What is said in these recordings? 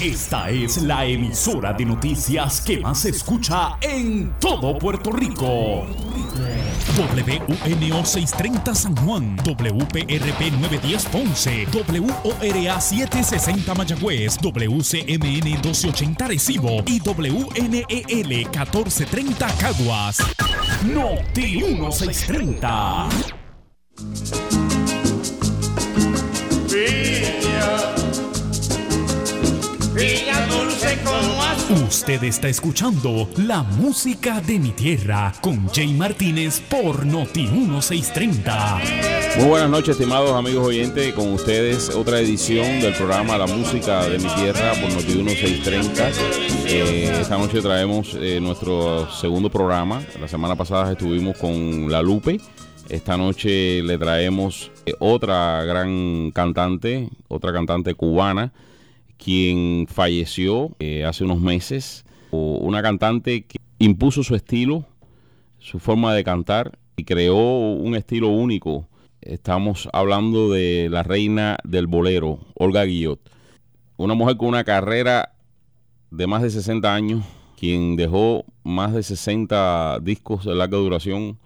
Esta es la emisora de noticias que más se escucha en todo Puerto Rico. WUNO 630 San Juan, WPRP 910 Ponce, WORA 760 Mayagüez, WCMN 1280 Recibo y WNEL 1430 Caguas. Noti 1630. Usted está escuchando la música de mi tierra con Jay Martínez por Noti 1630. Muy buenas noches, estimados amigos oyentes. Con ustedes otra edición del programa La música de mi tierra por Noti 1630. Eh, esta noche traemos eh, nuestro segundo programa. La semana pasada estuvimos con La Lupe. Esta noche le traemos eh, otra gran cantante, otra cantante cubana quien falleció eh, hace unos meses, una cantante que impuso su estilo, su forma de cantar y creó un estilo único. Estamos hablando de la reina del bolero, Olga Guillot, una mujer con una carrera de más de 60 años, quien dejó más de 60 discos de larga duración,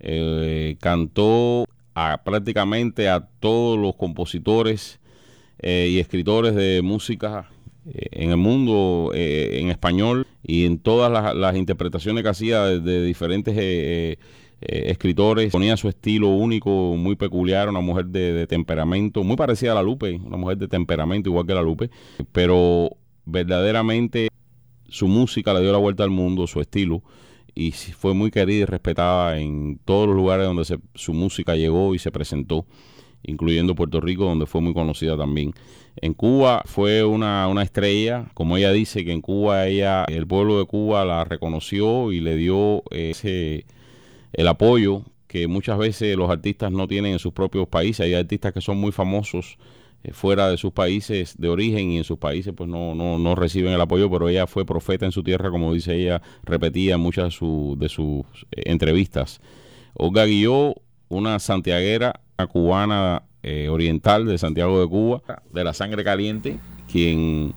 eh, cantó a prácticamente a todos los compositores eh, y escritores de música eh, en el mundo eh, en español y en todas las, interpretaciones que hacía de, diferentes escritores. Ponía su estilo único, muy peculiar, una mujer de, temperamento, muy parecida a la Lupe, una mujer de temperamento igual que la Lupe, pero verdaderamente su música le dio la vuelta al mundo, su estilo y fue muy querida y respetada en todos los lugares donde su música llegó y se presentó incluyendo Puerto Rico, donde fue muy conocida también. En Cuba fue una, estrella, como ella dice, que en Cuba ella, el pueblo de Cuba la reconoció y le dio ese, el apoyo que muchas veces los artistas no tienen en sus propios países. Hay artistas que son muy famosos eh, fuera de sus países de origen y en sus países pues no, no, no, reciben el apoyo, pero ella fue profeta en su tierra, como dice ella, repetía en muchas de, de sus eh, entrevistas. Olga Guilló, una santiaguera cubana eh, oriental de Santiago de Cuba, de la sangre caliente, quien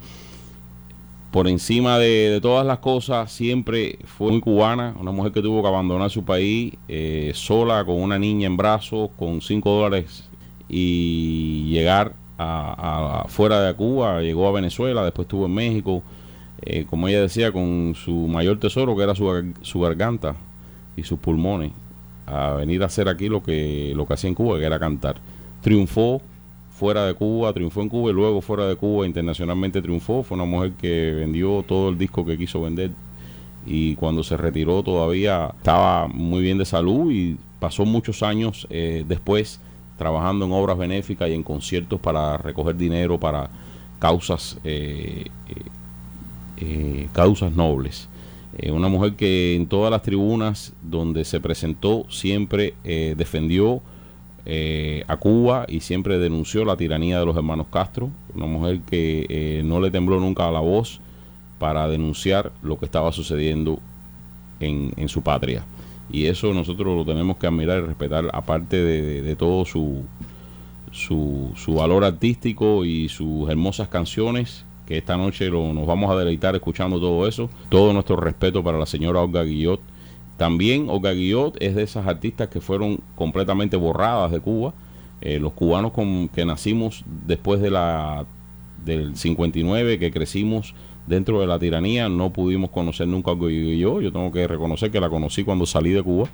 por encima de, todas las cosas siempre fue muy cubana, una mujer que tuvo que abandonar su país eh, sola, con una niña en brazos, con 5 dólares y llegar a, fuera de Cuba, llegó a Venezuela, después estuvo en México, eh, como ella decía, con su mayor tesoro que era su, su garganta y sus pulmones a venir a hacer aquí lo que, lo que hacía en Cuba, que era cantar. Triunfó fuera de Cuba, triunfó en Cuba y luego fuera de Cuba internacionalmente triunfó. Fue una mujer que vendió todo el disco que quiso vender y cuando se retiró todavía estaba muy bien de salud y pasó muchos años eh, después trabajando en obras benéficas y en conciertos para recoger dinero para causas eh, eh, causas nobles. Eh, una mujer que en todas las tribunas donde se presentó siempre eh, defendió eh, a Cuba y siempre denunció la tiranía de los hermanos Castro. Una mujer que no le tembló nunca a la voz para denunciar lo que estaba sucediendo en, su patria. Y eso nosotros lo tenemos que admirar y respetar, aparte de, todo su, su valor artístico y sus hermosas canciones que esta noche nos vamos a deleitar escuchando todo eso. Todo nuestro respeto para la señora Olga Guillot. También Olga Guillot es de esas artistas que fueron completamente borradas de Cuba. Eh, los cubanos con, que nacimos después de la del 59, que crecimos dentro de la tiranía, no pudimos conocer nunca a Olga Guillot. Yo tengo que reconocer que la conocí cuando salí de Cuba.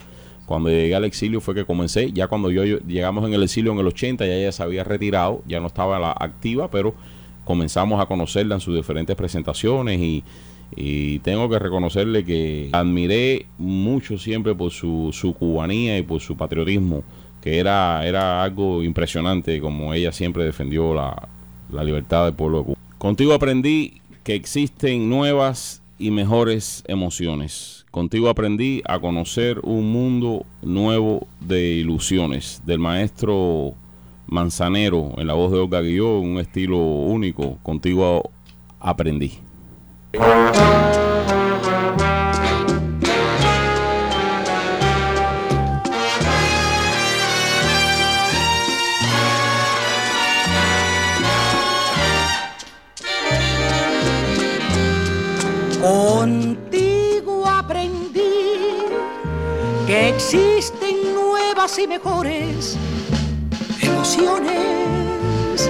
Cuando llegué al exilio fue que comencé. Ya cuando yo, llegamos en el exilio en el 80, ya ella se había retirado, ya no estaba la activa, pero comenzamos a conocerla en sus diferentes presentaciones y, tengo que reconocerle que admiré mucho siempre por su, su cubanía y por su patriotismo, que era, era algo impresionante como ella siempre defendió la, la libertad del pueblo de Cuba. Contigo aprendí que existen nuevas y mejores emociones. Contigo aprendí a conocer un mundo nuevo de ilusiones del maestro Manzanero en la voz de Olga Guilló, un estilo único. Contigo aprendí. Contigo aprendí que existen nuevas y mejores emociones.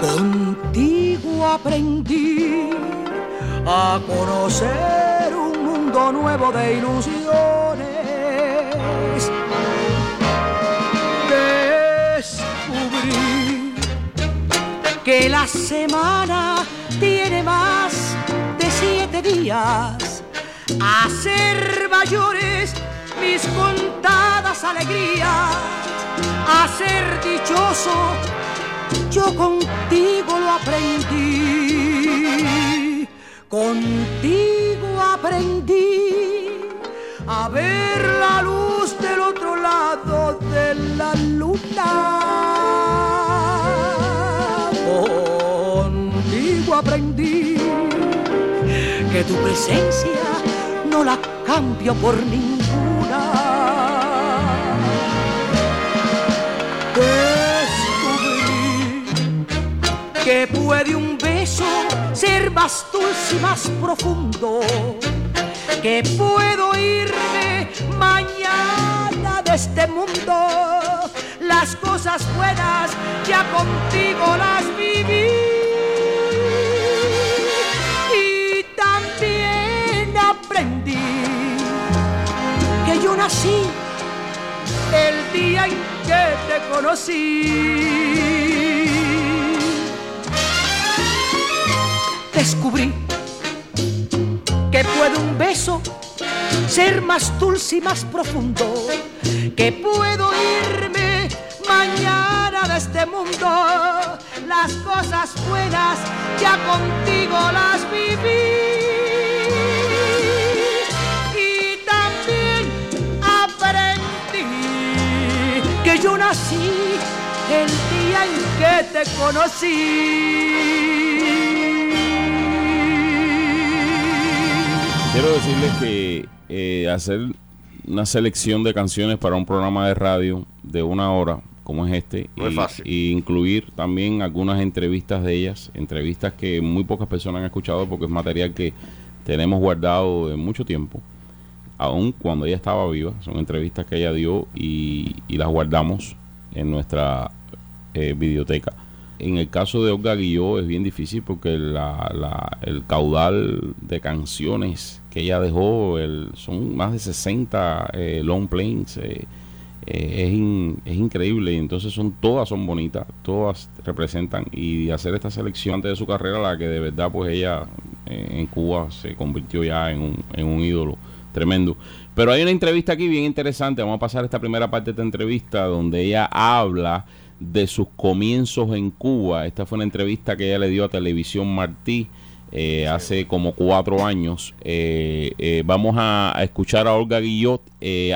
Contigo aprendí a conocer un mundo nuevo de ilusiones. Descubrí que la semana tiene más de siete días. Hacer mayores mis contadas alegrías. A ser dichoso, yo contigo lo aprendí. Contigo aprendí a ver la luz del otro lado de la luna. Contigo aprendí que tu presencia no la cambio por ninguna. Que puede un beso ser más dulce y más profundo, que puedo irme mañana de este mundo. Las cosas buenas ya contigo las viví. Y también aprendí que yo nací el día en que te conocí. Descubrí que puede un beso ser más dulce y más profundo, que puedo irme mañana de este mundo. Las cosas buenas ya contigo las viví. Y también aprendí que yo nací el día en que te conocí. Quiero decirles que eh, hacer una selección de canciones para un programa de radio de una hora como es este No es y, fácil. y incluir también algunas entrevistas de ellas, entrevistas que muy pocas personas han escuchado porque es material que tenemos guardado de mucho tiempo, aun cuando ella estaba viva, son entrevistas que ella dio y, y las guardamos en nuestra eh, videoteca. En el caso de Olga Guilló es bien difícil porque la- la- el caudal de canciones ella dejó el- son más de 60 eh, long planes. eh, eh, es, es increíble entonces son todas son bonitas, todas representan y hacer esta selección antes de su carrera, la que de verdad pues ella en Cuba se convirtió ya en un, en un ídolo tremendo. Pero hay una entrevista aquí bien interesante, vamos a pasar esta primera parte de esta entrevista donde ella habla de sus comienzos en Cuba. Esta fue una entrevista que ella le dio a Televisión Martí eh, hace como cuatro años. Eh, eh, vamos a, escuchar a Olga Guillot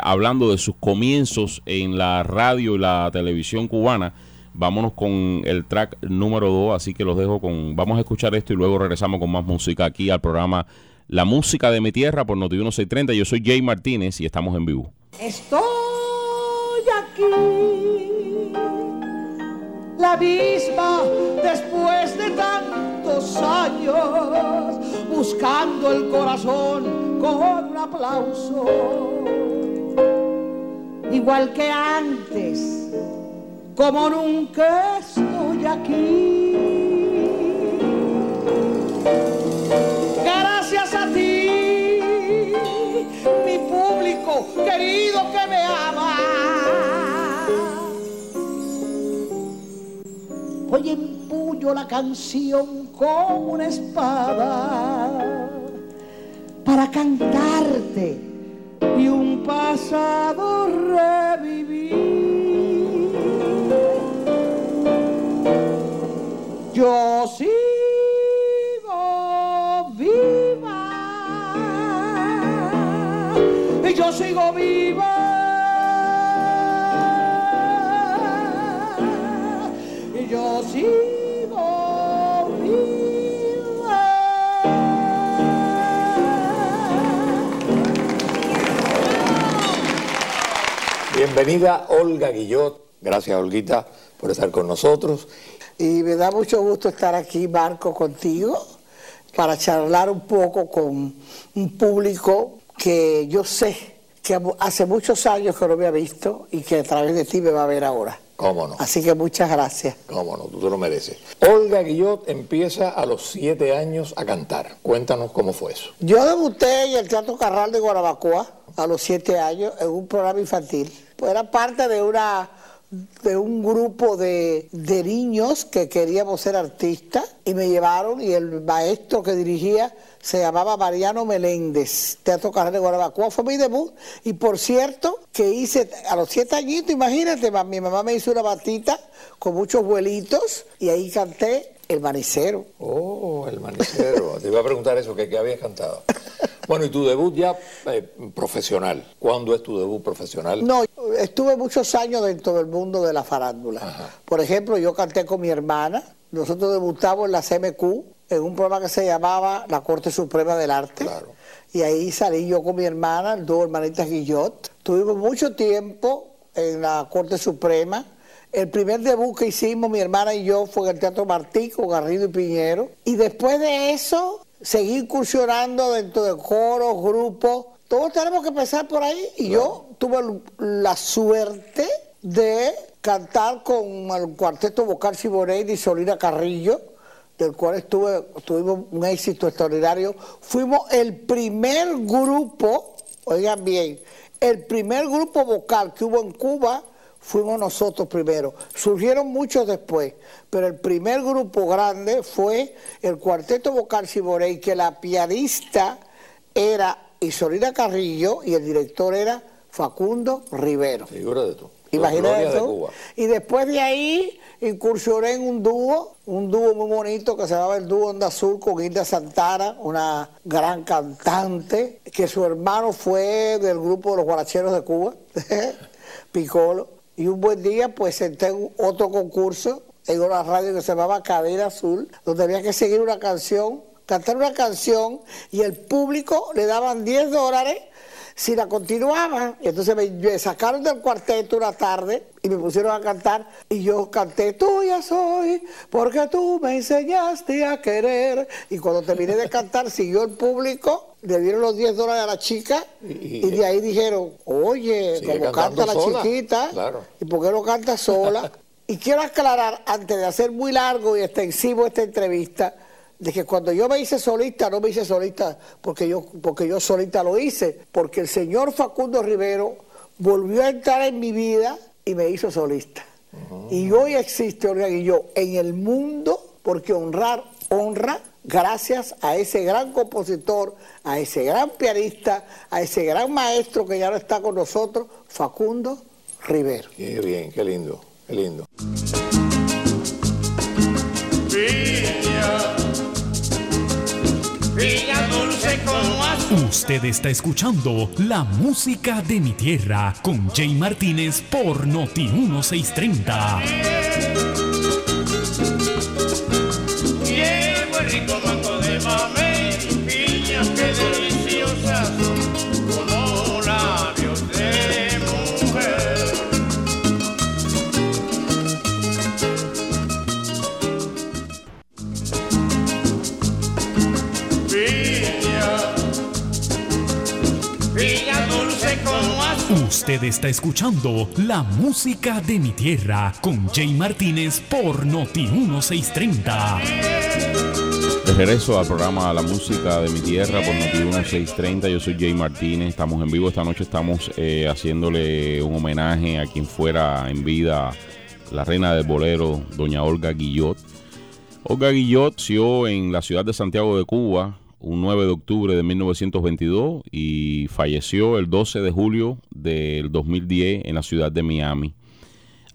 hablando de sus comienzos en la radio y la televisión cubana. Vámonos con el track número 2, así que los dejo con... Vamos a escuchar esto y luego regresamos con más música aquí al programa La Música de mi Tierra por Noti 1630. Yo soy Jay Martínez y estamos en vivo. Estoy aquí, la misma después de años, buscando el corazón con un aplauso. Igual que antes, como nunca estoy aquí. Gracias a ti, mi público querido que me ama. Hoy empuño la canción como una espada para cantarte y un pasado revivir. Yo. Y yo sigo viva. Bienvenida Olga Guillot. Gracias, Olguita, por estar con nosotros. Y me da mucho gusto estar aquí, Marco, contigo. para charlar un poco con un público que yo sé que hace muchos años que no me ha visto y que a través de ti me va a ver ahora. ¿Cómo no? Así que muchas gracias. ¿Cómo no? Tú te lo mereces. Olga Guillot empieza a los siete años a cantar. Cuéntanos cómo fue eso. Yo debuté en el Teatro Carral de Guanabacoa a los siete años en un programa infantil. Era parte de una de un grupo de, de, niños que queríamos ser artistas y me llevaron y el maestro que dirigía se llamaba Mariano Meléndez, Teatro Carrera de Guanabacoa, fue mi debut y por cierto que hice a los siete añitos, imagínate, mi mamá me hizo una batita con muchos vuelitos y ahí canté El Manicero. Oh, El Manicero, te iba a preguntar eso, que qué habías cantado? Bueno, y tu debut ya eh, profesional. ¿Cuándo es tu debut profesional? No, estuve muchos años dentro del mundo de la farándula. Por ejemplo, yo canté con mi hermana. Nosotros debutamos en la CMQ en un programa que se llamaba La Corte Suprema del Arte. Y ahí salí yo con mi hermana, el dúo Hermanitas Guillot. Tuvimos mucho tiempo en la Corte Suprema. El primer debut que hicimos mi hermana y yo fue en el Teatro Martí con Garrido y Piñero. Y después de eso seguí incursionando dentro de coros, grupos. Todos tenemos que empezar por ahí. Y yo tuve la suerte de cantar con el cuarteto vocal Sibonetti y Solina Carrillo, del cual estuve, tuvimos un éxito extraordinario. Fuimos el primer grupo, oigan bien, el primer grupo vocal que hubo en Cuba fuimos nosotros primero. Surgieron muchos después, pero el primer grupo grande fue el Cuarteto Vocal Siborey, que la pianista era Isolina Carrillo y el director era Facundo Rivero. Figura de tú. Imagínate tú. Y después de ahí incursioné en un dúo, un dúo muy bonito que se llamaba el dúo Onda Azul con Hilda Santana, una gran cantante, que su hermano fue del grupo de los guaracheros de Cuba, Piccolo. Y un buen día pues senté en otro concurso en una radio que se llamaba Cadena Azul, donde había que seguir una canción, cantar una canción y el público le daban 10 dólares si la continuaban. Y entonces me, sacaron del cuarteto una tarde y me pusieron a cantar y yo canté tuya soy porque tú me enseñaste a querer. Y cuando terminé de cantar siguió el público le dieron los 10 dólares a la chica y, de ahí dijeron, oye, como canta la chiquita, ¿y por qué no canta sola? y quiero aclarar, antes de hacer muy largo y extensivo esta entrevista, de que cuando yo me hice solista, no me hice solista porque yo, porque yo solita lo hice, porque el señor Facundo Rivero volvió a entrar en mi vida y me hizo solista. Y hoy existe Olga yo en el mundo porque honrar honra gracias a ese gran compositor, a ese gran pianista, a ese gran maestro que ya no está con nosotros, Facundo Rivero. Qué bien, qué lindo, qué lindo. Usted está escuchando la música de mi tierra con Jay Martínez por Noti 1630. Usted está escuchando la música de mi tierra con Jay Martínez por Noti 1630. De regreso al programa La música de mi tierra por Noti 1630. Yo soy Jay Martínez. Estamos en vivo esta noche. Estamos eh, haciéndole un homenaje a quien fuera en vida la reina del bolero, doña Olga Guillot. Olga Guillot nació en la ciudad de Santiago de Cuba un 9 de octubre de 1922 y falleció el 12 de julio del 2010 en la ciudad de Miami.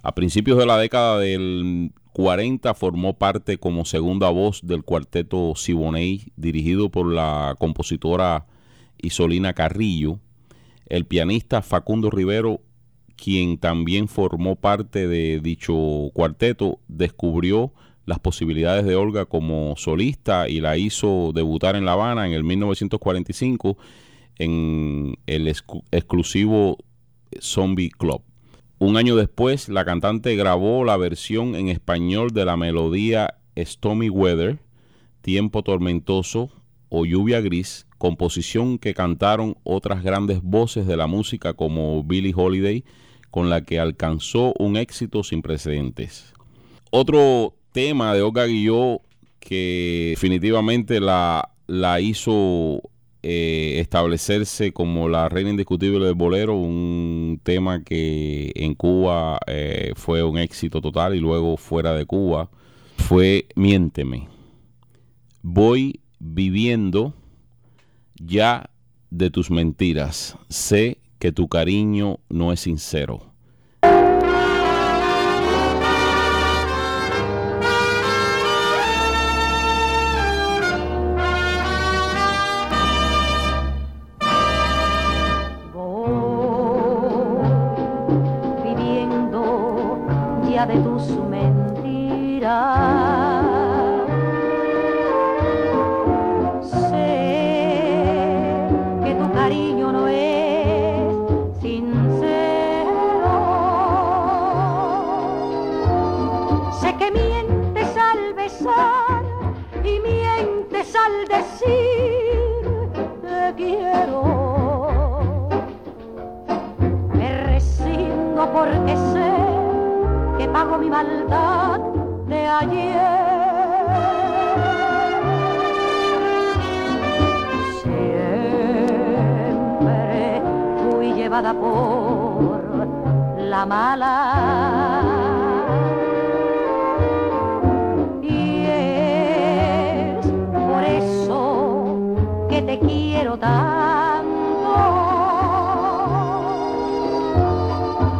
A principios de la década del 40 formó parte como segunda voz del cuarteto Siboney dirigido por la compositora Isolina Carrillo. El pianista Facundo Rivero, quien también formó parte de dicho cuarteto, descubrió las posibilidades de Olga como solista y la hizo debutar en La Habana en el 1945 en el exclusivo Zombie Club. Un año después, la cantante grabó la versión en español de la melodía Stormy Weather, Tiempo Tormentoso o Lluvia Gris, composición que cantaron otras grandes voces de la música como Billie Holiday, con la que alcanzó un éxito sin precedentes. Otro tema de Olga Guilló que definitivamente la, la hizo eh, establecerse como la reina indiscutible del bolero, un tema que en Cuba eh, fue un éxito total y luego fuera de Cuba, fue Miénteme. Voy viviendo ya de tus mentiras, sé que tu cariño no es sincero. mi maldad de ayer. Siempre fui llevada por la mala. Y es por eso que te quiero tanto.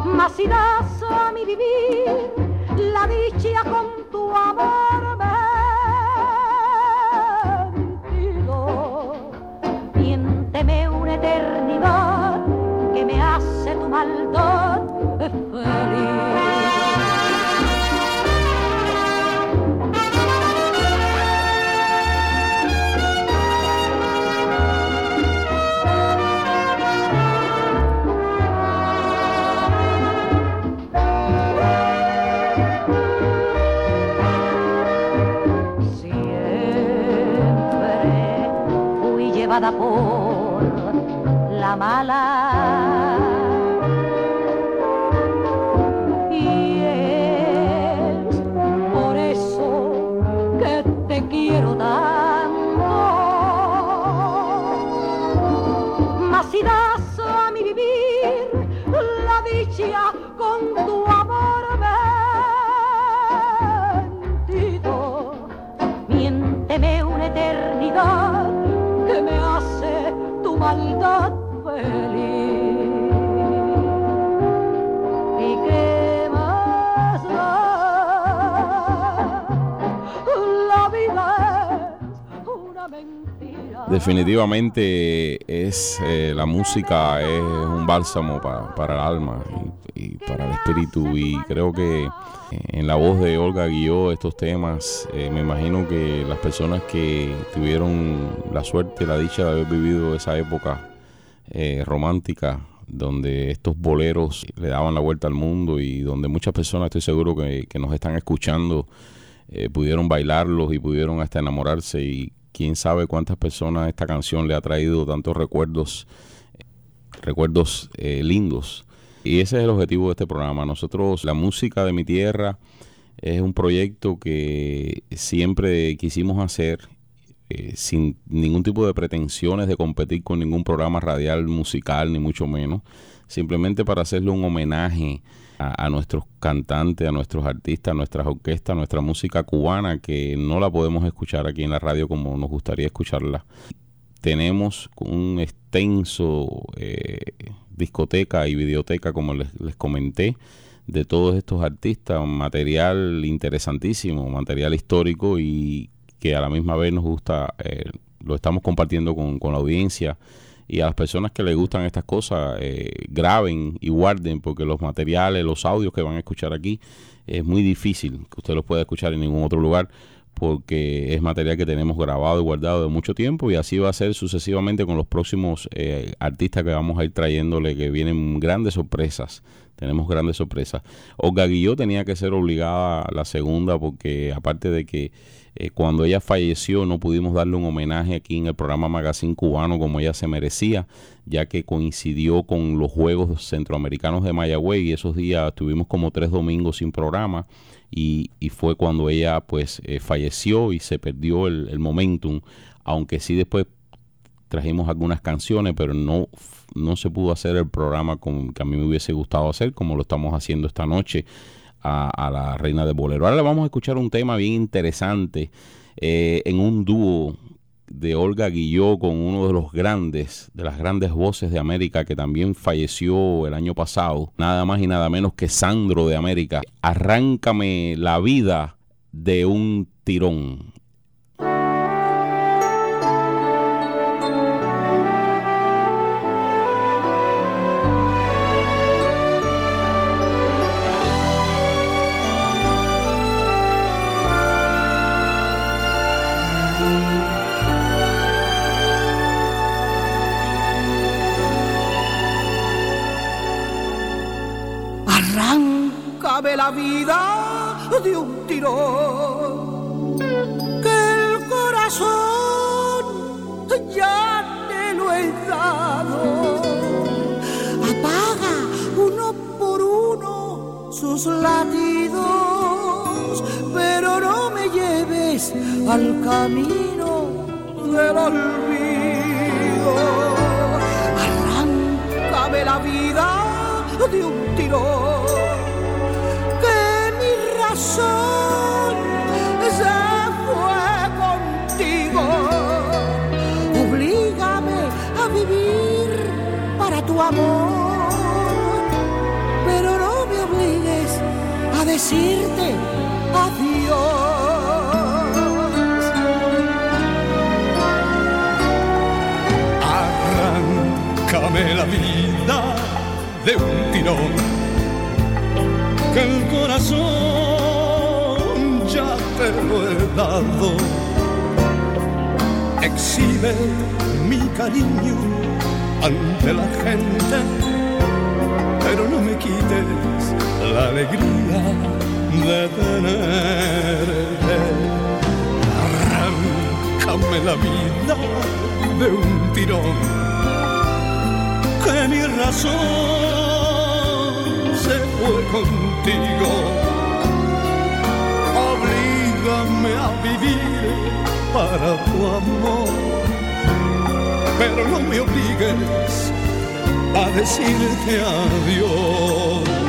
Mas si das a mi vivir la dicha con tu amor. la definitivamente es eh, la música es un bálsamo para el alma y, para el espíritu. Y creo que eh, en la voz de Olga Guilló estos temas. Eh, me imagino que las personas que tuvieron la suerte la dicha de haber vivido esa época romántica donde estos boleros le daban la vuelta al mundo y donde muchas personas estoy seguro que, que nos están escuchando pudieron bailarlos y pudieron hasta enamorarse y quién sabe cuántas personas esta canción le ha traído tantos recuerdos, recuerdos eh, lindos. Y ese es el objetivo de este programa. Nosotros, la música de mi tierra, es un proyecto que siempre quisimos hacer eh, sin ningún tipo de pretensiones de competir con ningún programa radial musical, ni mucho menos, simplemente para hacerle un homenaje a, nuestros cantantes, a nuestros artistas, a nuestras orquestas, a nuestra música cubana, que no la podemos escuchar aquí en la radio como nos gustaría escucharla. Tenemos un extenso eh, discoteca y videoteca, como les, comenté, de todos estos artistas, material interesantísimo, material histórico y que a la misma vez nos gusta, eh, lo estamos compartiendo con, con la audiencia y a las personas que les gustan estas cosas, eh, graben y guarden, porque los materiales, los audios que van a escuchar aquí, es muy difícil que usted los pueda escuchar en ningún otro lugar, porque es material que tenemos grabado y guardado de mucho tiempo y así va a ser sucesivamente con los próximos eh, artistas que vamos a ir trayéndole que vienen grandes sorpresas. Tenemos grandes sorpresas. Olga Guilló tenía que ser obligada a la segunda porque aparte de que eh, cuando ella falleció no pudimos darle un homenaje aquí en el programa Magazine Cubano como ella se merecía, ya que coincidió con los Juegos Centroamericanos de Mayagüey y esos días tuvimos como tres domingos sin programa y, fue cuando ella pues eh, falleció y se perdió el, momentum, aunque sí después trajimos algunas canciones, pero no, no se pudo hacer el programa como que a mí me hubiese gustado hacer, como lo estamos haciendo esta noche a, la reina de bolero. Ahora le vamos a escuchar un tema bien interesante eh, en un dúo de Olga Guilló con uno de los grandes, de las grandes voces de América que también falleció el año pasado, nada más y nada menos que Sandro de América. Arráncame la vida de un tirón. Vida de un tirón, que el corazón ya te lo he dado. Apaga uno por uno sus latidos, pero no me lleves al camino del olvido. Arráncame la vida de un tirón se fue contigo. Oblígame a vivir para tu amor, pero no me obligues a decirte adiós. Arráncame la vida de un tirón que el corazón te lo he dado. Exhibe mi cariño ante la gente, pero no me quites la alegría de tenerte. Arráncame la vida de un tirón, que mi razón se fue contigo Ayúdame a vivir para tu amor, pero no me obligues a decirte adiós.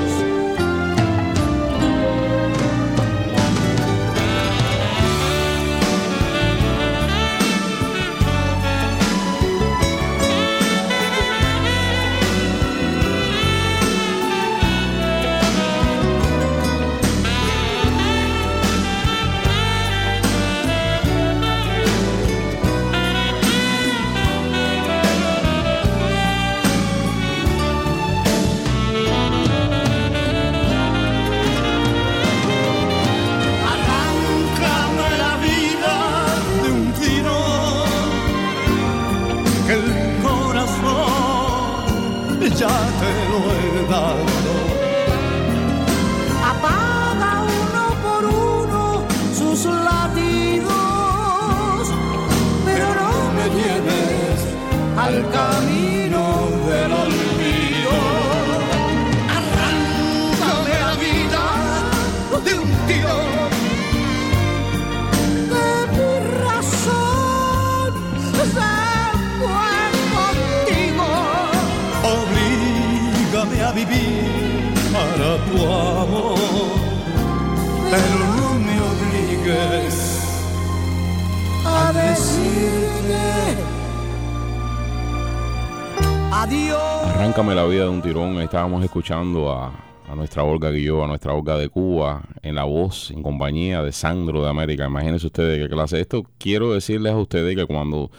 Estábamos escuchando a, nuestra Olga Guilló, a nuestra Olga de Cuba, en la voz, en compañía de Sandro de América. Imagínense ustedes qué clase. Esto quiero decirles a ustedes que cuando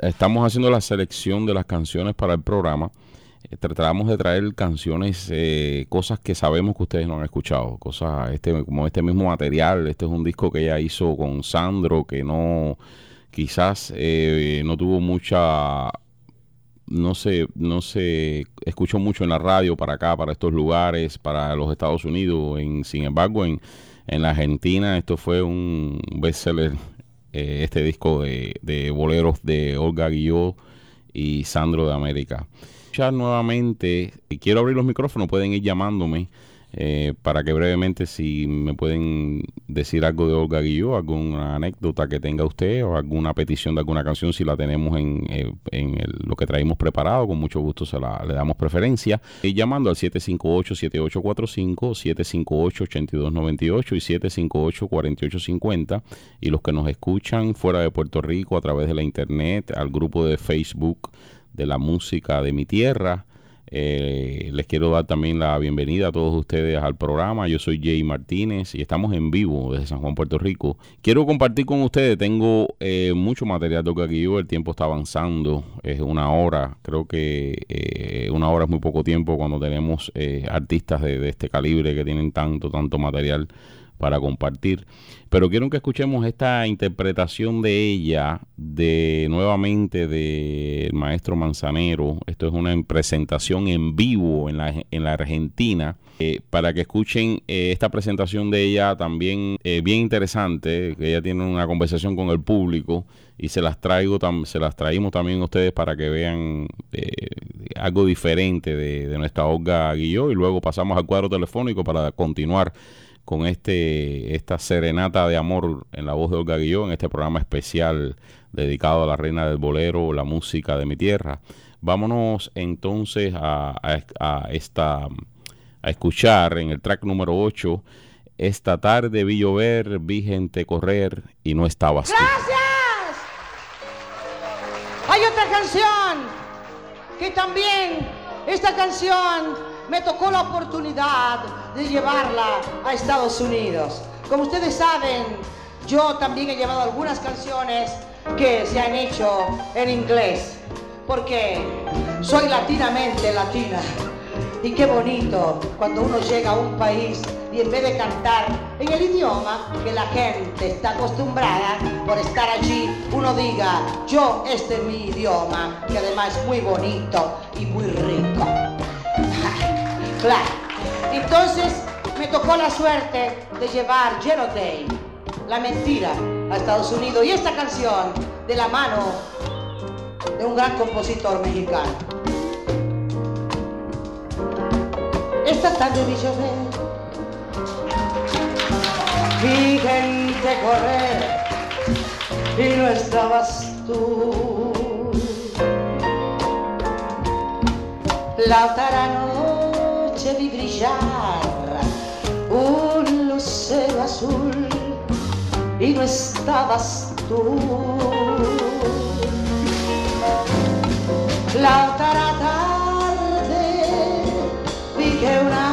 estamos haciendo la selección de las canciones para el programa, eh, tratamos de traer canciones, eh, cosas que sabemos que ustedes no han escuchado, cosas este, como este mismo material. Este es un disco que ella hizo con Sandro, que no, quizás eh, no tuvo mucha, no se, no se escuchó mucho en la radio para acá, para estos lugares, para los Estados Unidos. En, sin embargo, en, en la Argentina esto fue un bestseller, este disco de, de boleros de Olga Guillot y Sandro de América nuevamente. Quiero abrir los micrófonos, pueden ir llamándome eh, para que brevemente si me pueden decir algo de Olga Guilló, alguna anécdota que tenga usted o alguna petición de alguna canción, si la tenemos en, eh, lo que traímos preparado, con mucho gusto se la, le damos preferencia. Y llamando al 758-7845, 758-8298 y 758-4850. Y los que nos escuchan fuera de Puerto Rico a través de la internet, al grupo de Facebook de la música de mi tierra. Eh, les quiero dar también la bienvenida a todos ustedes al programa. Yo soy Jay Martínez y estamos en vivo desde San Juan, Puerto Rico. Quiero compartir con ustedes, tengo eh, mucho material de aquí el tiempo está avanzando, es una hora, creo que eh, una hora es muy poco tiempo cuando tenemos artistas de, de este calibre que tienen tanto, tanto material para compartir. Pero quiero que escuchemos esta interpretación de ella, de nuevamente del maestro Manzanero. Esto es una presentación en vivo en la, en la Argentina. Eh, para que escuchen eh, esta presentación de ella también eh, bien interesante, que ella tiene una conversación con el público y se las traigo se las también a ustedes para que vean algo diferente de, de nuestra Olga Guilló y luego pasamos al cuadro telefónico para continuar con este esta serenata de amor en la voz de Olga Guillón, en este programa especial dedicado a la reina del bolero, la música de mi tierra. Vámonos entonces a, escuchar en el track número 8 esta tarde vi llover, vi gente correr y no estabas ¡Gracias! Hay otra canción que también esta canción me tocó la oportunidad de llevarla a Estados Unidos. Como ustedes saben, yo también he llevado algunas canciones que se han hecho en inglés, porque soy latinamente latina. Y qué bonito cuando uno llega a un país y en vez de cantar en el idioma que la gente está acostumbrada por estar allí, uno diga, yo este es mi idioma, que además es muy bonito y muy rico. Claro. Entonces me tocó la suerte de llevar Yellow Day, la mentira, a Estados Unidos y esta canción de la mano de un gran compositor mexicano. Esta tarde vi llover, vi gente correr y no estabas tú. La tarano vi brillar un lucero azul y no estabas tú. La otra tarde vi que una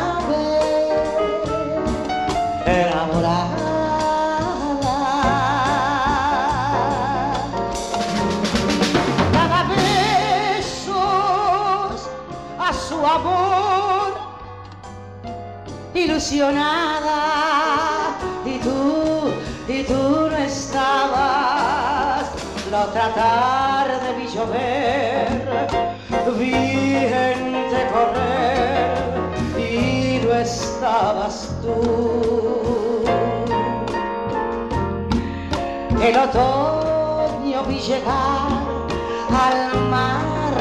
ilusionada y tú, y tú no estabas. La otra tarde vi llover, vi gente correr y no estabas tú. El otoño vi llegar al mar,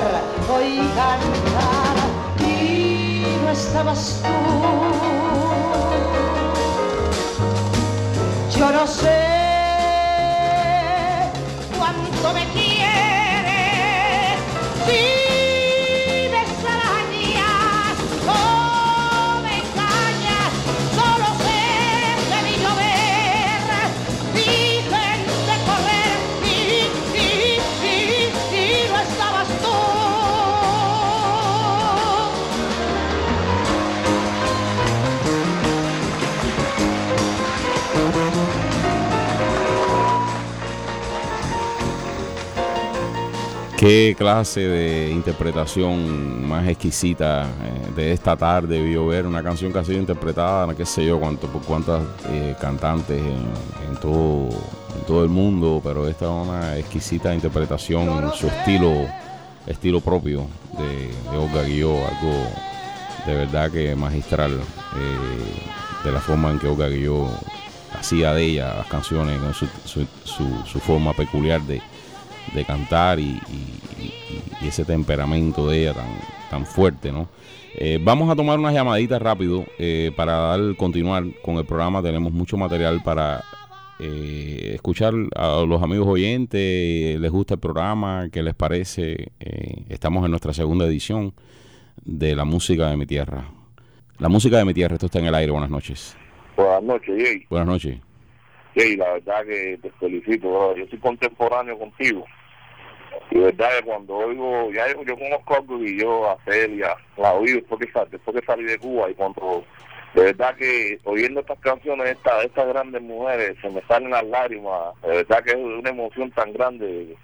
oí cantar y no estabas tú. Yo no Qué clase de interpretación más exquisita eh, de esta tarde vio ver una canción que ha sido interpretada, no qué sé yo, cuánto, por cuántas eh, cantantes en, todo, en todo el mundo, pero esta es una exquisita interpretación, su estilo, estilo propio de, de Olga Guilló, algo de verdad que magistral, eh, de la forma en que Olga Guilló hacía de ella las canciones, con su, su forma peculiar de de cantar y, ese temperamento de ella tan, tan fuerte, ¿no? Eh, vamos a tomar unas llamaditas rápido eh, para dar continuar con el programa. Tenemos mucho material para eh, escuchar a los amigos oyentes. ¿Les gusta el programa? ¿Qué les parece? estamos en nuestra segunda edición de la música de mi tierra. La música de mi tierra, esto está en el aire. Buenas noches. Buenas noches, Jay. Buenas noches. Jay, la verdad que te felicito, Yo soy contemporáneo contigo. Y verdad que cuando oigo, ya yo, yo conozco a y yo a Celia, la oí después que, después que salí de Cuba y cuando de verdad que oyendo estas canciones estas, estas grandes mujeres se me salen las lágrimas, de verdad que es una emoción tan grande,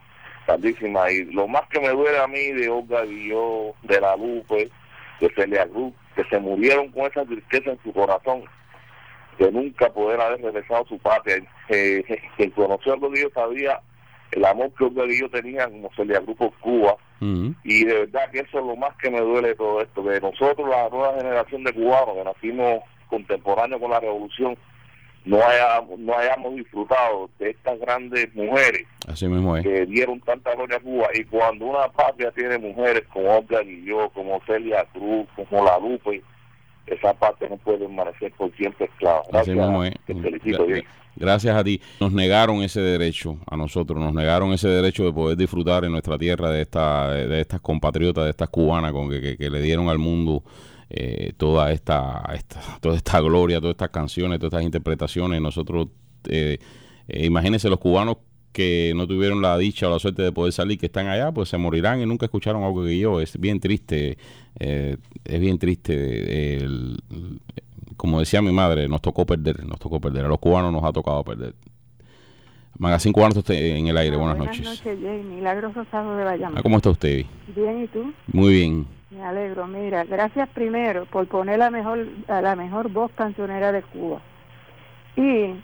grandísima. Y lo más que me duele a mí de Olga yo de la Lupe, de Celia Cruz, que se murieron con esa tristeza en su corazón, de nunca poder haber regresado a su patria. Eh, quien conoció algo que yo sabía el amor que yo tenía como se le Cuba. Y de verdad que eso es lo más que me duele de todo esto, que nosotros, la nueva generación de cubanos que nacimos contemporáneos con la revolución, no, hayamos, no hayamos disfrutado de estas grandes mujeres Así mismo que dieron tanta gloria a Cuba. Y cuando una patria tiene mujeres como Olga yo como Celia Cruz, como La Lupe, esa parte no puede permanecer por siempre esclava. Gracias, Gracias a ti. Nos negaron ese derecho a nosotros, nos negaron ese derecho de poder disfrutar en nuestra tierra de, esta, de estas compatriotas, de estas cubanas con que, le dieron al mundo eh, toda, esta, esta, toda esta gloria, todas estas canciones, todas estas interpretaciones. Nosotros, eh, eh, imagínense los cubanos que no tuvieron la dicha o la suerte de poder salir, que están allá, pues se morirán y nunca escucharon algo que yo. Es bien triste, eh, es bien triste. El, como decía mi madre, nos tocó perder, nos tocó perder. A los cubanos nos ha tocado perder. Magazine Cubano en el aire, buenas, noches. Buenas noches, Jay. Milagroso Sábado de Bayamón. ¿Cómo está usted? Bien, ¿y tú? Muy bien. Me alegro. Mira, gracias primero por poner la mejor, a la mejor voz cancionera de Cuba. Y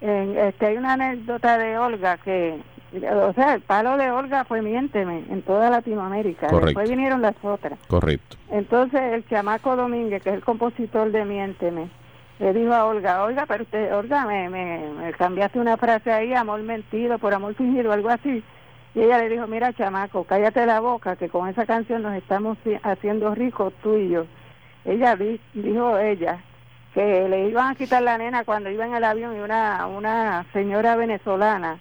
este, hay una anécdota de Olga que, o sea, el palo de Olga fue Miénteme en toda Latinoamérica. Después vinieron las otras. Correcto. Entonces el chamaco Domínguez, que es el compositor de Miénteme, le dijo a Olga, Olga, pero usted, Olga, me, me, cambiaste una frase ahí, amor mentido, por amor fingido, algo así. Y ella le dijo, mira, chamaco, cállate la boca, que con esa canción nos estamos haciendo ricos tú y yo. Ella dijo ella, que le iban a quitar la nena cuando iba en el avión y una, una señora venezolana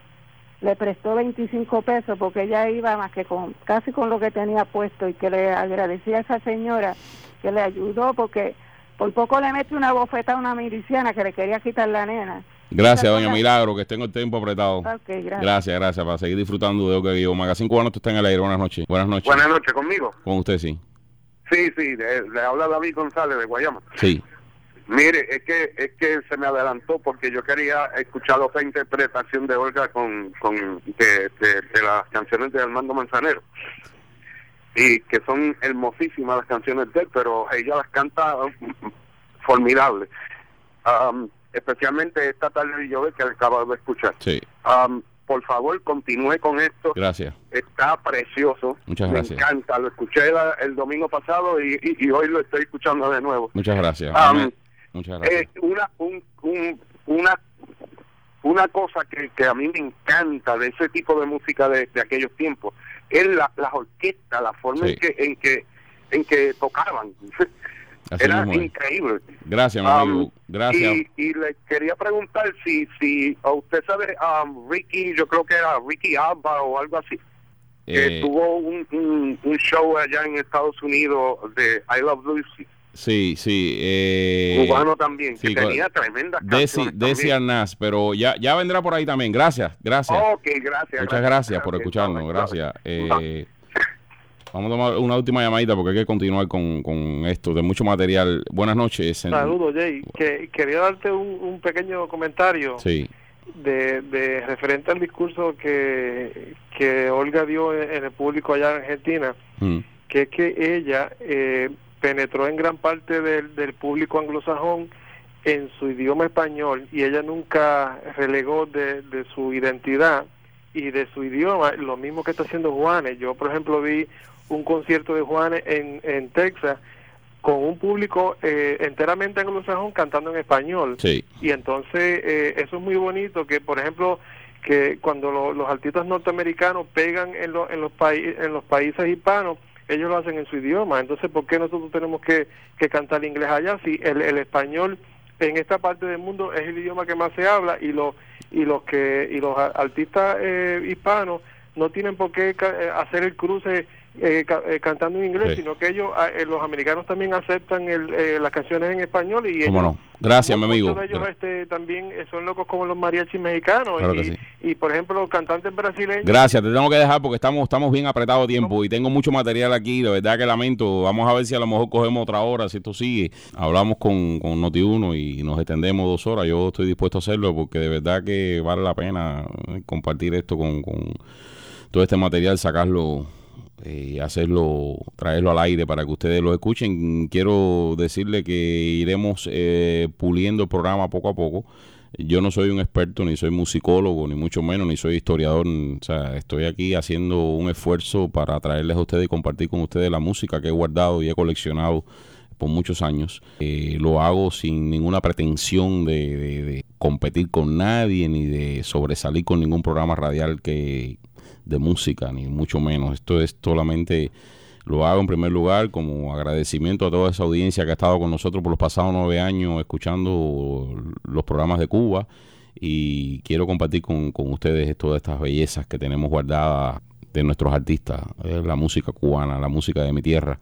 le prestó 25 pesos porque ella iba más que con casi con lo que tenía puesto y que le agradecía a esa señora que le ayudó porque por poco le mete una bofeta a una miliciana que le quería quitar la nena. Gracias, doña Milagro, que tengo el tiempo apretado. gracias. gracias. gracias, para seguir disfrutando de lo que vivo. Magazine Cubano, tú estás en el aire. Buenas noches. Buenas noches. Buenas noches, ¿conmigo? Con usted, sí. Sí, sí, le habla David González de Guayama. Sí. Mire, es que es que se me adelantó porque yo quería escuchar otra interpretación de Olga con, con de, las canciones de Armando Manzanero y que son hermosísimas las canciones de él, pero ella las canta formidable. especialmente esta tarde de llover que acabo de escuchar. Sí. por favor, continúe con esto. Gracias. Está precioso. Muchas gracias. Me encanta. Lo escuché el, domingo pasado y, y, hoy lo estoy escuchando de nuevo. Muchas gracias. Muchas gracias. Eh, una, un, una, una cosa que, que, a mí me encanta de ese tipo de música de, aquellos tiempos es la, las orquestas, la forma en que en que en que tocaban. Era increíble. Gracias, mi amigo. Um, gracias. Y, le quería preguntar si, si usted sabe, um, Ricky, yo creo que era Ricky Alba o algo así, que eh, tuvo un, un, show allá en Estados Unidos de I Love Lucy. Sí, sí. Eh, Cubano también, que tenía tremenda Desi, Desi Arnaz, pero ya, ya vendrá por ahí también. Gracias, gracias. Ok, gracias. Muchas gracias, por escucharnos, gracias. Eh, vamos a tomar una última llamadita porque hay que continuar con, con esto de mucho material. Buenas noches. Saludos, Jay. Que, quería darte un, un pequeño comentario. Sí de, de referente al discurso que, que Olga dio en, el público allá en Argentina, mm. que es que ella eh, penetró en gran parte del, del público anglosajón en su idioma español y ella nunca relegó de, de su identidad y de su idioma, lo mismo que está haciendo Juanes. Yo, por ejemplo, vi un concierto de Juanes en, en Texas con un público eh, enteramente anglosajón cantando en español. Y entonces eh, eso es muy bonito que, por ejemplo, que cuando los artistas norteamericanos pegan en, en, los en los países hispanos, ellos lo hacen en su idioma. Entonces, ¿por qué nosotros tenemos que, que cantar inglés allá si el, el español en esta parte del mundo es el idioma que más se habla y los y los que y los artistas eh, hispanos no tienen por qué hacer el cruce eh, eh, cantando en inglés, sino que ellos, ah, eh, los americanos también aceptan el, las canciones en español y ellos, no? Gracias, mi amigo. ellos este, también son locos como los mariachis mexicanos y, por ejemplo los cantantes brasileños. Gracias, te tengo que dejar porque estamos estamos bien apretados de tiempo y tengo mucho material aquí, de verdad que lamento. Vamos a ver si a lo mejor cogemos otra hora, si esto sigue. Hablamos con, con Noti1 y nos extendemos dos horas. Yo estoy dispuesto a hacerlo porque de verdad que vale la pena compartir esto con, con todo este material, sacarlo y eh, hacerlo, traerlo al aire para que ustedes lo escuchen. Quiero decirle que iremos eh, puliendo el programa poco a poco. Yo no soy un experto, ni soy musicólogo, ni mucho menos, ni soy historiador. O sea, estoy aquí haciendo un esfuerzo para traerles a ustedes y compartir con ustedes la música que he guardado y he coleccionado por muchos años. Eh, lo hago sin ninguna pretensión de, de, competir con nadie ni de sobresalir con ningún programa radial que, de música, ni mucho menos. Esto es solamente, lo hago en primer lugar como agradecimiento a toda esa audiencia que ha estado con nosotros por los pasados nueve años escuchando los programas de Cuba y quiero compartir con, con ustedes todas estas bellezas que tenemos guardadas de nuestros artistas, la música cubana, la música de mi tierra.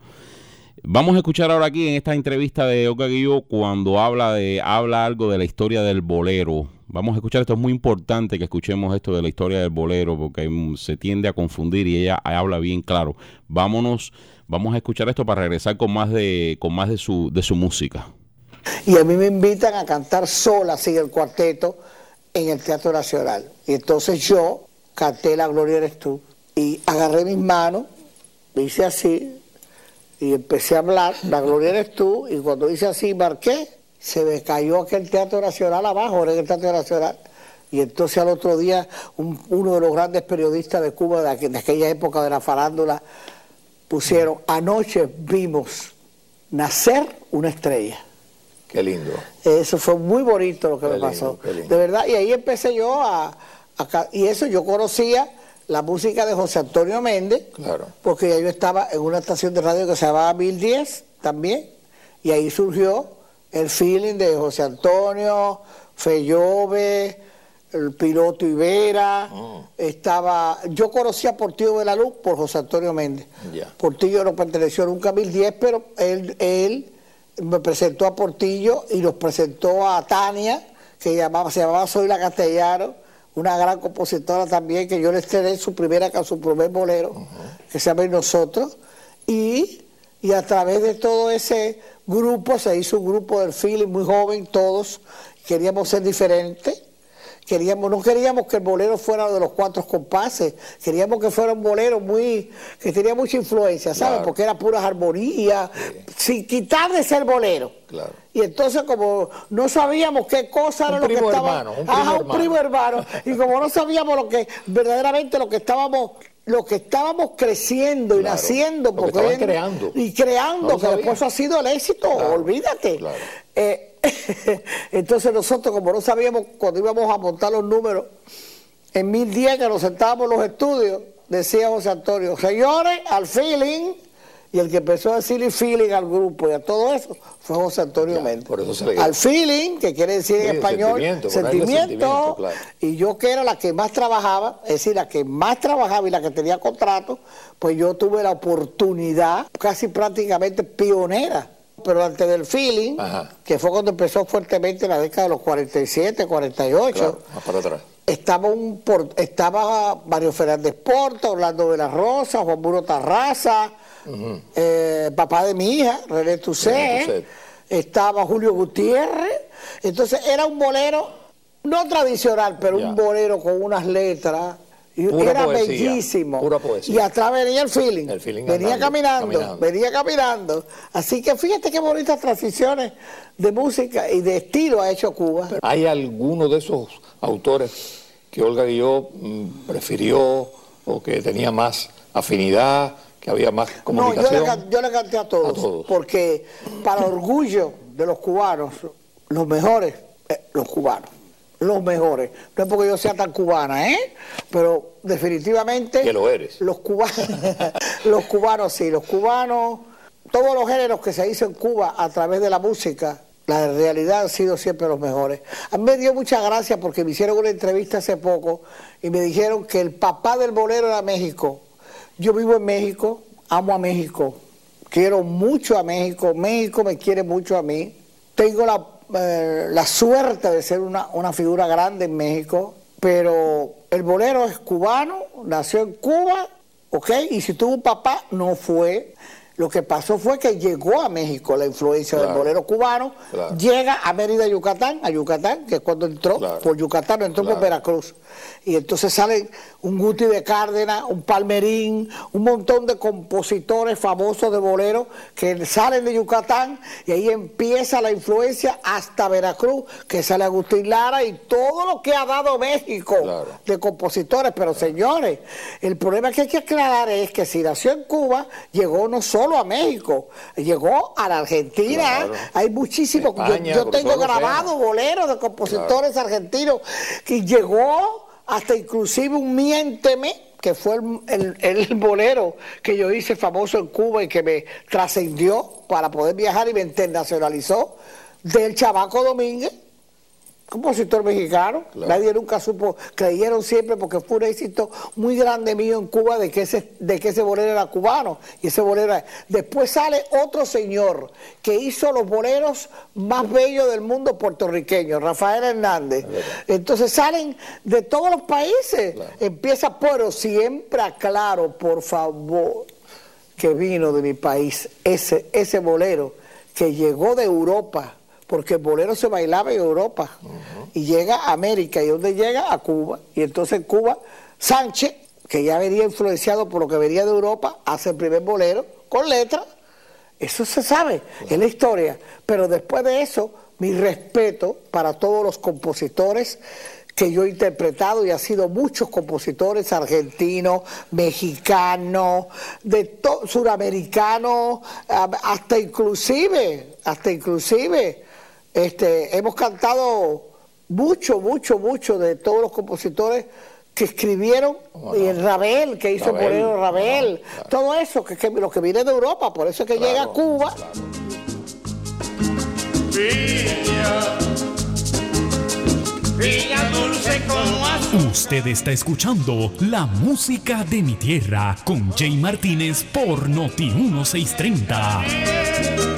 Vamos a escuchar ahora aquí en esta entrevista de Olga Guilló cuando habla de habla algo de la historia del bolero Vamos a escuchar esto, es muy importante que escuchemos esto de la historia del bolero porque se tiende a confundir y ella habla bien claro. Vámonos, vamos a escuchar esto para regresar con más de, con más de, su, de su música. Y a mí me invitan a cantar sola, así el cuarteto, en el Teatro Nacional. Y entonces yo canté La Gloria eres tú y agarré mis manos, hice así y empecé a hablar, La Gloria eres tú, y cuando hice así marqué se me cayó aquel Teatro Nacional abajo, en el Teatro Nacional. Y entonces al otro día uno de los grandes periodistas de Cuba de, aquella época de la farándula pusieron, anoche vimos nacer una estrella. Qué lindo. Eso fue muy bonito lo que me pasó. De verdad, y ahí empecé yo a, Y eso yo conocía la música de José Antonio Méndez, claro. porque yo estaba en una estación de radio que se llamaba 1010 también, y ahí surgió el feeling de José Antonio, Fellove, el piloto Ibera, ah. estaba, yo conocía a Portillo de la Luz por José Antonio Méndez. Portillo no perteneció nunca a 1010, pero él, él me presentó a Portillo y nos presentó a Tania, que llamaba, se llamaba Soy la Castellano, una gran compositora también, que yo le estrené su primera su primer bolero, que se llama Nosotros, y, y a través de todo ese grupo, se hizo un grupo del feeling muy joven, todos queríamos ser diferentes. Queríamos, no queríamos que el bolero fuera de los cuatro compases, queríamos que fuera un bolero muy, que tenía mucha influencia, ¿sabes? Porque era pura armonía, sin quitar de ser bolero. Claro. Y entonces como no sabíamos qué cosa era lo que estaba... un primo hermano. un primo hermano. Y como no sabíamos lo que, verdaderamente lo que estábamos lo que estábamos creciendo y naciendo porque creando. y creando que después ha sido el éxito olvídate. eh, entonces nosotros como no sabíamos cuando íbamos a montar los números en 1010 que nos sentábamos en los estudios decía José Antonio señores al feeling y el que empezó a decirle feeling al grupo y a todo eso fue José Antonio Méndez. al feeling, que quiere decir en español sentimiento, y yo que era la que más trabajaba, es decir, la que más trabajaba y la que tenía contrato, pues yo tuve la oportunidad, casi prácticamente pionera, pero antes del feeling, que fue cuando empezó fuertemente en la década de los 47, 48. Estaba, un, estaba Mario Fernández Porta, Orlando de la Rosa, Juan Buro Tarraza, eh, papá de mi hija, René Tucé, estaba Julio Gutiérrez. Entonces era un bolero no tradicional, pero un bolero con unas letras. Y era bellísimo. Pura poesía. Y atrás venía el feeling. venía caminando, venía caminando. Así que fíjate qué bonitas transiciones de música y de estilo ha hecho Cuba. ¿Hay alguno de esos autores que Olga Guilló mm, prefirió o que tenía más afinidad, que había más comunicación? No, yo le, canté a todos, a todos, porque para orgullo de los cubanos, los mejores, eh, los cubanos los mejores. No es porque yo sea tan cubana, ¿eh? Pero definitivamente... Que lo eres. Los cubanos, los cubanos sí, los cubanos, todos los géneros que se hizo en Cuba a través de la música, la realidad han sido siempre los mejores. A mí me dio mucha gracia porque me hicieron una entrevista hace poco y me dijeron que el papá del bolero era México. Yo vivo en México, amo a México, quiero mucho a México, México me quiere mucho a mí. Tengo la eh, la suerte de ser una, una figura grande en México, pero el bolero es cubano, nació en Cuba, ¿ok? Y si tuvo un papá, no fue lo que pasó fue que llegó a México la influencia del bolero cubano, llega a Mérida, Yucatán, a Yucatán, que es cuando entró por Yucatán, entró por Veracruz. Y entonces salen un Guti de Cárdenas, un Palmerín, un montón de compositores famosos de bolero que salen de Yucatán y ahí empieza la influencia hasta Veracruz, que sale Agustín Lara y todo lo que ha dado México de compositores. Pero señores, el problema que hay que aclarar es que si nació en Cuba, llegó no solo a México, llegó a la Argentina. Hay muchísimos. yo, tengo grabado boleros de compositores argentinos que llegó hasta inclusive un Miénteme que fue el, el, bolero que yo hice famoso en Cuba y que me trascendió para poder viajar y me internacionalizó, del Chabaco Domínguez, compositor mexicano, nadie nunca supo, creyeron siempre porque fue un éxito muy grande mío en Cuba de que ese, de que ese bolero era cubano y ese bolero después sale otro señor que hizo los boleros más bellos del mundo puertorriqueño, Rafael Hernández. Entonces salen de todos los países, empieza pero siempre aclaro, por favor, que vino de mi país ese ese bolero que llegó de Europa porque el bolero se bailaba en Europa. Y llega a América y donde llega a Cuba. Y entonces Cuba Sánchez que ya venía influenciado por lo que venía de Europa hace el primer bolero con letras eso se sabe en la historia. Pero después de eso mi respeto para todos los compositores que yo he interpretado y ha sido muchos compositores argentinos, mexicanos, de suramericanos, hasta inclusive, hasta inclusive este, hemos cantado mucho, mucho, mucho de todos los compositores que escribieron, y el Rabel, que hizo Moreno Rabel, todo eso, que, que, lo que viene de Europa, por eso es que llega a Cuba. Usted está escuchando La Música de mi Tierra con Jay Martínez por Noti 1630.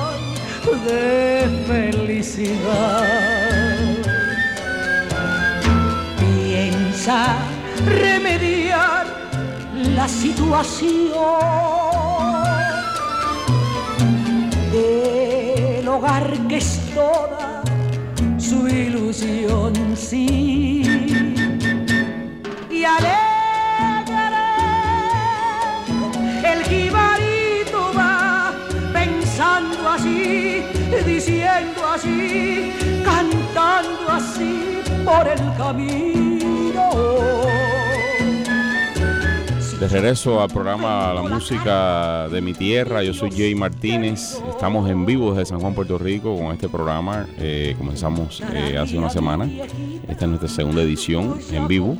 de felicidad. Piensa remediar la situación hogar que es toda su ilusión, sí. Y alegre cantando así por el camino. De regreso al programa La Música de mi Tierra, yo soy Jay Martínez, estamos en vivo desde San Juan, Puerto Rico con este programa, eh, comenzamos eh, hace una semana, esta es nuestra segunda edición en vivo,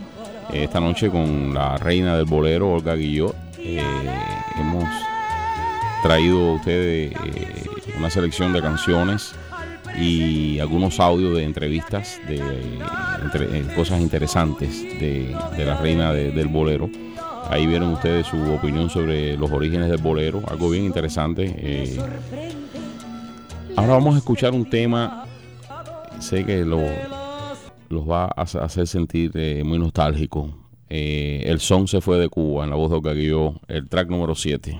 eh, esta noche con la reina del bolero, Olga Guillot, hemos traído a ustedes una selección de canciones y algunos audios de entrevistas de eh, cosas interesantes de, la reina del bolero. Ahí vieron ustedes su opinión sobre los orígenes del bolero, algo bien interesante. Eh. ahora vamos a escuchar un tema, sé que lo, los va a hacer sentir eh, muy nostálgico. el son se fue de Cuba en la voz de Ocaguillo, el track número 7.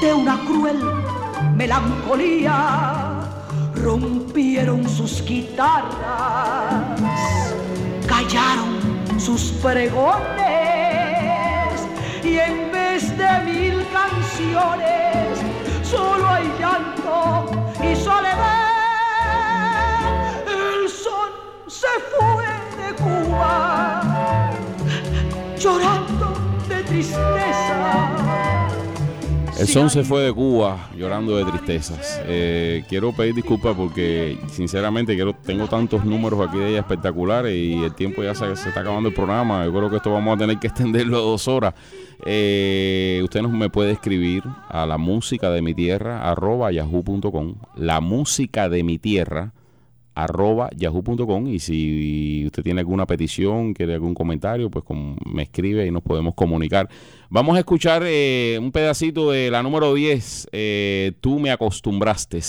de una cruel melancolía. Rompieron sus guitarras, callaron sus pregones y en vez de mil canciones solo hay llanto y soledad. El son se fue Cuba, llorando de tristeza. El son se fue de Cuba llorando de tristezas. Eh, quiero pedir disculpas porque sinceramente quiero, tengo tantos números aquí de ella espectaculares y el tiempo ya se, está acabando el programa. Yo creo que esto vamos a tener que extenderlo a dos horas. Eh, usted nos me puede escribir a la música de mi tierra arroba yahoo.com. La música de mi tierra arroba yahoo.com y si usted tiene alguna petición, quiere algún comentario, pues me escribe y nos podemos comunicar. Vamos a escuchar eh, un pedacito de la número 10, eh, Tú me acostumbraste.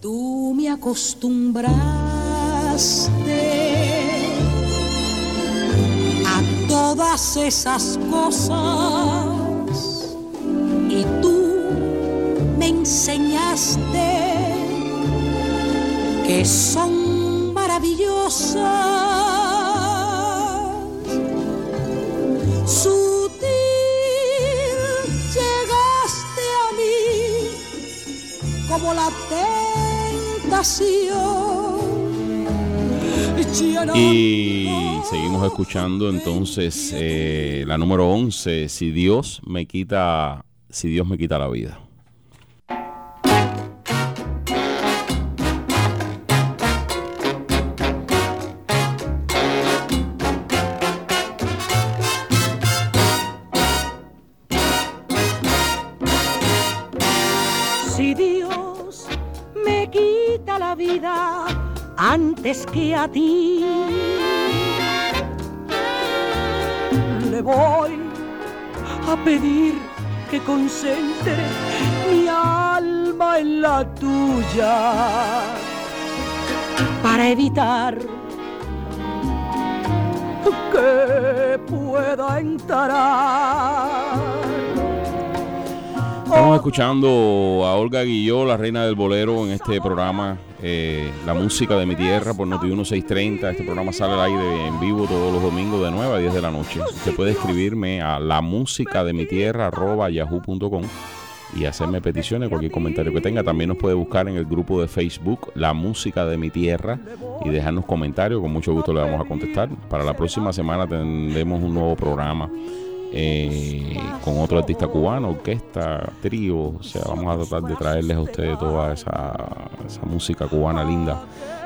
Tú me acostumbraste a todas esas cosas y tú me enseñaste que son maravillosas. Sutil llegaste a mí como la tentación y seguimos escuchando entonces eh, la número 11, si Dios me quita, si Dios me quita la vida. Si pedir que concentre mi alma en la tuya para evitar que pueda entrar Estamos escuchando a Olga Guilló, la reina del bolero, en este programa, eh, La Música de mi Tierra, por Noti 1630. Este programa sale al aire en vivo todos los domingos de 9 a 10 de la noche. Usted puede escribirme a la música de mi tierra, yahoo.com y hacerme peticiones, cualquier comentario que tenga. También nos puede buscar en el grupo de Facebook La Música de mi Tierra y dejarnos comentarios. Con mucho gusto le vamos a contestar. Para la próxima semana tendremos un nuevo programa eh, con otro artista cubano, orquesta, trío. O sea, vamos a tratar de traerles a ustedes toda esa, música cubana linda.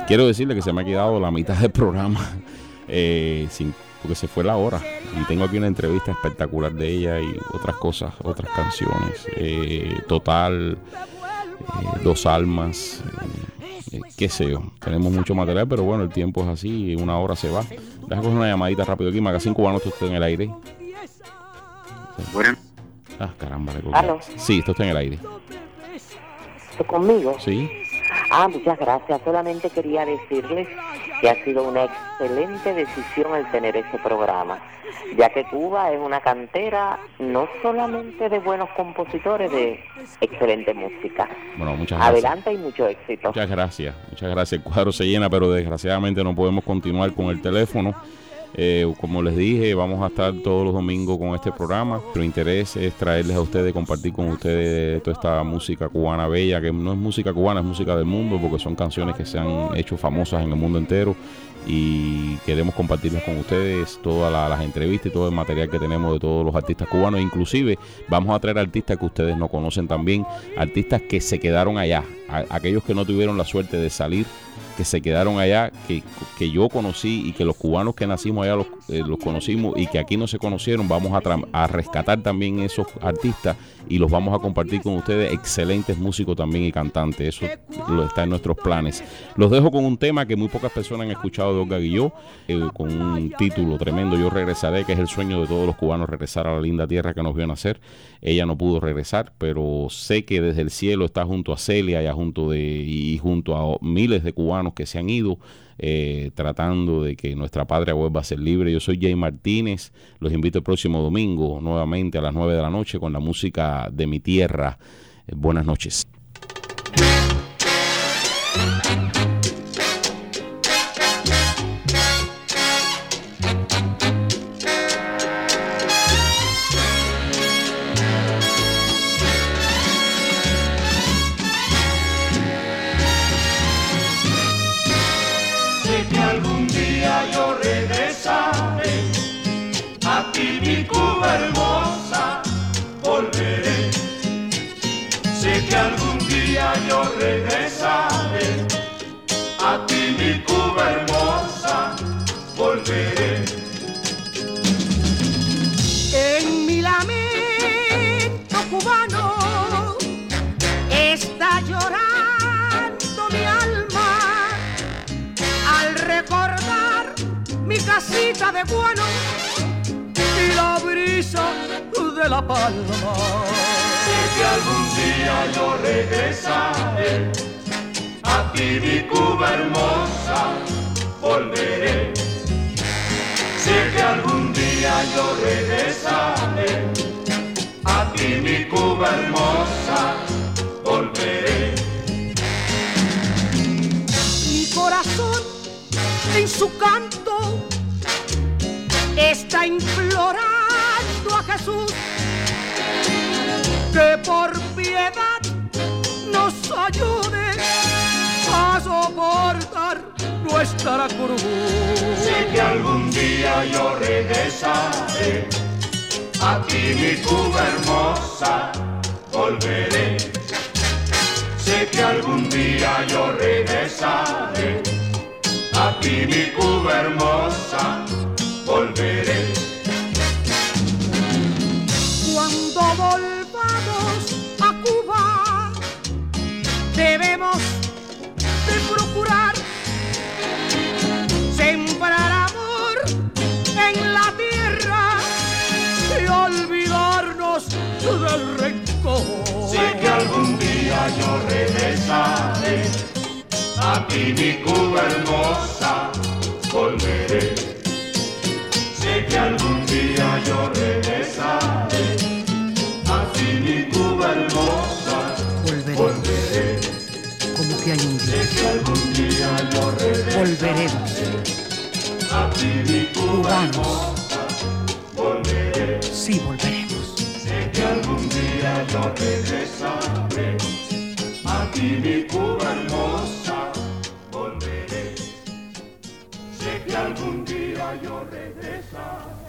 Quiero decirle que se me ha quedado la mitad del programa eh, sin, porque se fue la hora. Y tengo aquí una entrevista espectacular de ella y otras cosas, otras canciones. Eh, total, Dos Almas, qué sé yo. Tenemos mucho material, pero bueno, el tiempo es así, una hora se va. Coger una llamadita rápido aquí, Magazine Cubano, esto en el aire. Bueno. Ah, caramba, Sí, esto está en el aire. ¿Esto conmigo? Sí. Ah, muchas gracias. Solamente quería decirles que ha sido una excelente decisión el tener ese programa, ya que Cuba es una cantera no solamente de buenos compositores, de excelente música. Bueno, muchas gracias. Adelante y mucho éxito. Muchas gracias, muchas gracias. El cuadro se llena, pero desgraciadamente no podemos continuar con el teléfono. Eh, como les dije, vamos a estar todos los domingos con este programa. Nuestro interés es traerles a ustedes, compartir con ustedes toda esta música cubana bella, que no es música cubana, es música del mundo, porque son canciones que se han hecho famosas en el mundo entero y queremos compartirlas con ustedes todas las entrevistas y todo el material que tenemos de todos los artistas cubanos. Inclusive vamos a traer artistas que ustedes no conocen también, artistas que se quedaron allá, aquellos que no tuvieron la suerte de salir que se quedaron allá, que, que, yo conocí y que los cubanos que nacimos allá los, eh, los conocimos y que aquí no se conocieron, vamos a, a, rescatar también esos artistas y los vamos a compartir con ustedes, excelentes músicos también y cantantes, eso lo está en nuestros planes. Los dejo con un tema que muy pocas personas han escuchado de Olga Guilló, eh, con un título tremendo, Yo regresaré, que es el sueño de todos los cubanos, regresar a la linda tierra que nos vio nacer. Ella no pudo regresar, pero sé que desde el cielo está junto a Celia junto de, y junto a miles de cubanos que se han ido eh, tratando de que nuestra patria vuelva a ser libre. Yo soy Jay Martínez, los invito el próximo domingo nuevamente a las 9 de la noche con la música de mi tierra. Eh, buenas noches. De guano y la brisa de la palma. Sé que algún día yo regresaré, a ti mi Cuba hermosa volveré. Sé que algún día yo regresaré, a ti mi Cuba hermosa volveré. Mi corazón en su canto cruz. Sé que algún día yo regresaré, a ti mi Cuba hermosa volveré. Sé que algún día yo regresaré, a ti mi Cuba hermosa volveré. Cuando volvamos a Cuba, debemos del rencor. Sé que algún día yo regresaré, a ti mi Cuba hermosa volveré. Que algún día yo regresaré a ti mi Cuba hermosa volveré, como que hay un día. Sé que algún día yo regresaré volveremos. a ti mi Cuba hermosa volveré. Sí sé algún yo regresaré a ti mi Cuba hermosa volveré. Sé que algún día yo regresaré